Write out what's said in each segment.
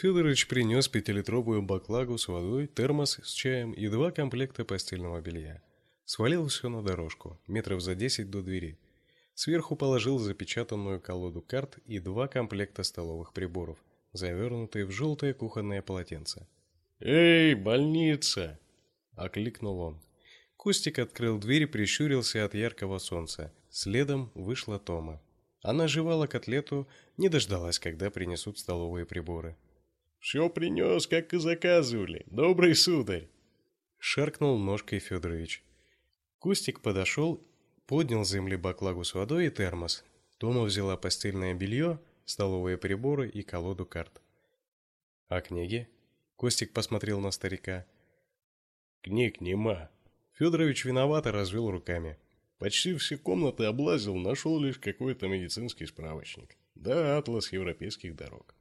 Федорович принес пятилитровую баклагу с водой, термос с чаем и два комплекта постельного белья. Свалил все на дорожку, метров за десять до двери. Сверху положил запечатанную колоду карт и два комплекта столовых приборов, завернутые в желтое кухонное полотенце. «Эй, больница!» — окликнул он. Костик открыл дверь и прищурился от яркого солнца. Следом вышла Тома. Она жевала котлету, не дождалась, когда принесут столовые приборы. «Все принес, как и заказывали, добрый сударь!» Шаркнул ножкой Федорович. Кустик подошел, поднял с земли баклагу с водой и термос. Тома взяла постельное белье, столовые приборы и колоду карт. «А книги?» Костик посмотрел на старика. «Книг нема». Федорович виновато развел руками. Почти все комнаты облазил, нашел лишь какой-то медицинский справочник. Да, атлас европейских дорог.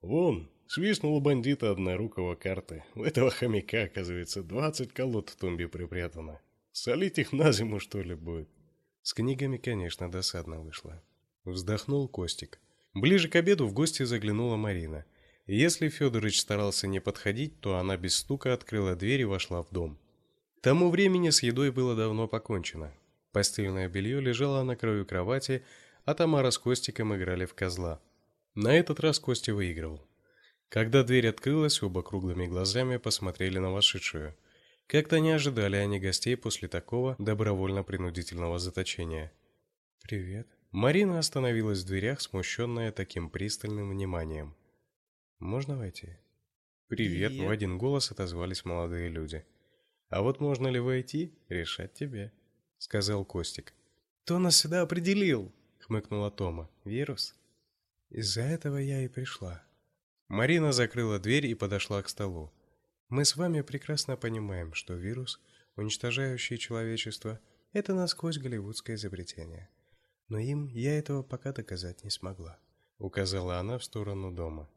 Вон, свистнула бандита однорукого карты. У этого хомяка, оказывается, двадцать колод в тумбе припрятано. Солить их на зиму, что ли, будет? С книгами, конечно, досадно вышло. Вздохнул Костик. Ближе к обеду в гости заглянула Марина. Если Федорович старался не подходить, то она без стука открыла дверь и вошла в дом. К тому времени с едой было давно покончено. Постельное белье лежало на краю кровати, а Тамара с Костиком играли в козла. На этот раз Костя выиграл. Когда дверь открылась, оба круглыми глазами посмотрели на вошедшую. Как-то не ожидали они гостей после такого добровольно-принудительного заточения. «Привет». Марина остановилась в дверях, смущенная таким пристальным вниманием. «Можно войти?» «Привет», Привет. в один голос отозвались молодые люди. «А вот можно ли войти, решать тебе», — сказал Костик. «Кто нас сюда определил?» — хмыкнула Тома. «Вирус?» Из-за этого я и пришла. Марина закрыла дверь и подошла к столу. Мы с вами прекрасно понимаем, что вирус, уничтожающий человечество, это насквозь голливудское изобретение. Но им я этого пока доказать не смогла, указала она в сторону дома.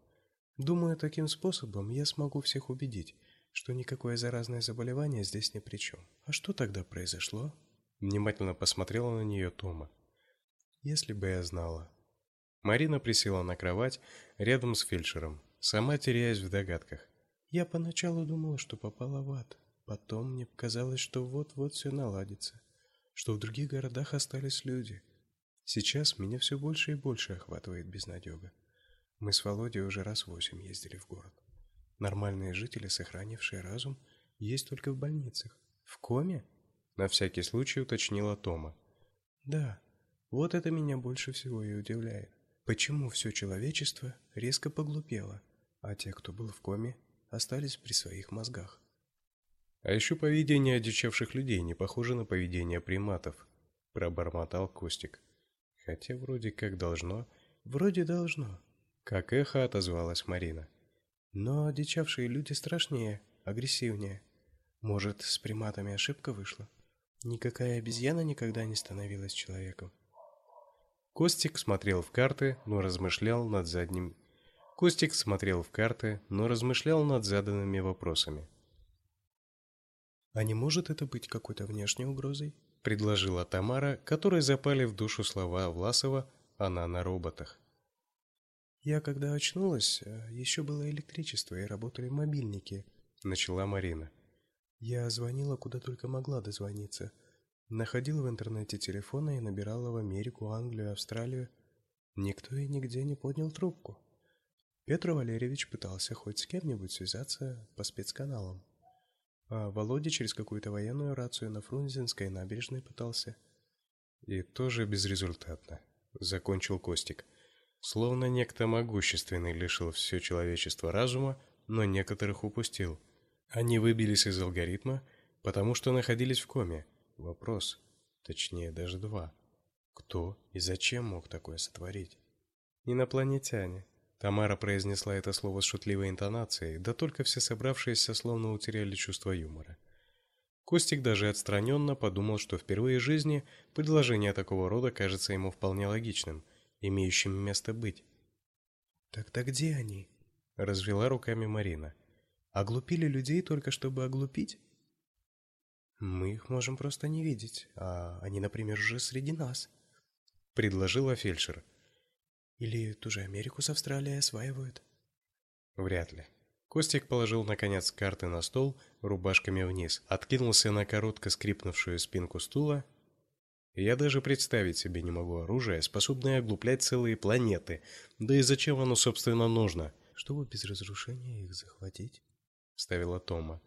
Думаю, таким способом я смогу всех убедить, что никакое заразное заболевание здесь ни при чем. А что тогда произошло? Внимательно посмотрела на нее Тома. Если бы я знала, Марина присела на кровать рядом с фельдшером, сама теряясь в догадках. Я поначалу думала, что попала в ад. Потом мне показалось, что вот-вот все наладится, что в других городах остались люди. Сейчас меня все больше и больше охватывает безнадега. Мы с Володей уже раз восемь ездили в город. Нормальные жители, сохранившие разум, есть только в больницах. В коме? На всякий случай уточнила Тома. Да, вот это меня больше всего и удивляет. Почему все человечество резко поглупело, а те, кто был в коме, остались при своих мозгах? А еще поведение одичавших людей не похоже на поведение приматов, пробормотал Костик. Хотя вроде как должно, вроде должно, как эхо отозвалась Марина. Но одичавшие люди страшнее, агрессивнее. Может, с приматами ошибка вышла? Никакая обезьяна никогда не становилась человеком. Костик смотрел в карты, но размышлял над задним. Костик смотрел в карты, но размышлял над заданными вопросами. А не может это быть какой-то внешней угрозой? предложила Тамара, которой запали в душу слова Власова «она на роботах». Я когда очнулась, э, еще было электричество и работали мобильники, начала Марина. Я звонила куда только могла дозвониться. Находила в интернете телефоны и набирала в Америку, Англию, Австралию. Никто и нигде не поднял трубку. Петр Валерьевич пытался хоть с кем-нибудь связаться по спецканалам. А Володя через какую-то военную рацию на Фрунзенской набережной пытался. И тоже безрезультатно. Закончил Костик. Словно некто могущественный лишил все человечество разума, но некоторых упустил. Они выбились из алгоритма, потому что находились в коме. Вопрос, точнее даже два. Кто и зачем мог такое сотворить? Инопланетяне. Тамара произнесла это слово с шутливой интонацией, да только все собравшиеся словно утеряли чувство юмора. Костик даже отстраненно подумал, что впервые в жизни предложение такого рода кажется ему вполне логичным, имеющим место быть. «Так-то где они?» — развела руками Марина. «Оглупили людей только чтобы оглупить?» Мы их можем просто не видеть, а они, например, уже среди нас, предложила фельдшер. Или ту же Америку с Австралией осваивают. Вряд ли. Костик положил наконец карты на стол рубашками вниз, откинулся на коротко скрипнувшую спинку стула. Я даже представить себе не могу оружие, способное оглуплять целые планеты. Да и зачем оно собственно нужно? Чтобы без разрушения их захватить, вставила Тома.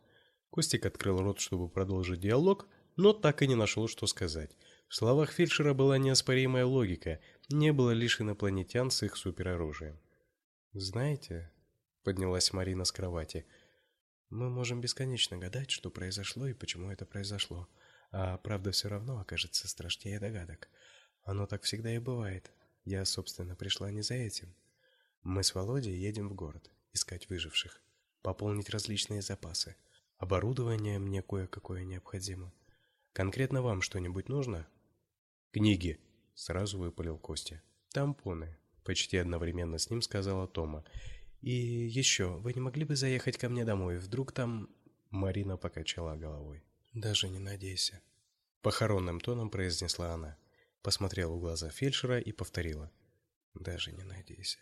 Костик открыл рот, чтобы продолжить диалог, но так и не нашел, что сказать. В словах фельдшера была неоспоримая логика, не было лишь инопланетян с их супероружием. Знаете, поднялась Марина с кровати. Мы можем бесконечно гадать, что произошло и почему это произошло, а правда все равно окажется страшнее догадок. Оно так всегда и бывает. Я, собственно, пришла не за этим. Мы с Володей едем в город искать выживших, пополнить различные запасы. Оборудование мне кое-какое необходимо. Конкретно вам что-нибудь нужно? Книги, сразу выпалил Костя. Тампоны, почти одновременно с ним сказала Тома. И еще, вы не могли бы заехать ко мне домой? Вдруг там Марина покачала головой. Даже не надейся, похоронным тоном произнесла она. Посмотрела в глаза фельдшера и повторила: Даже не надейся.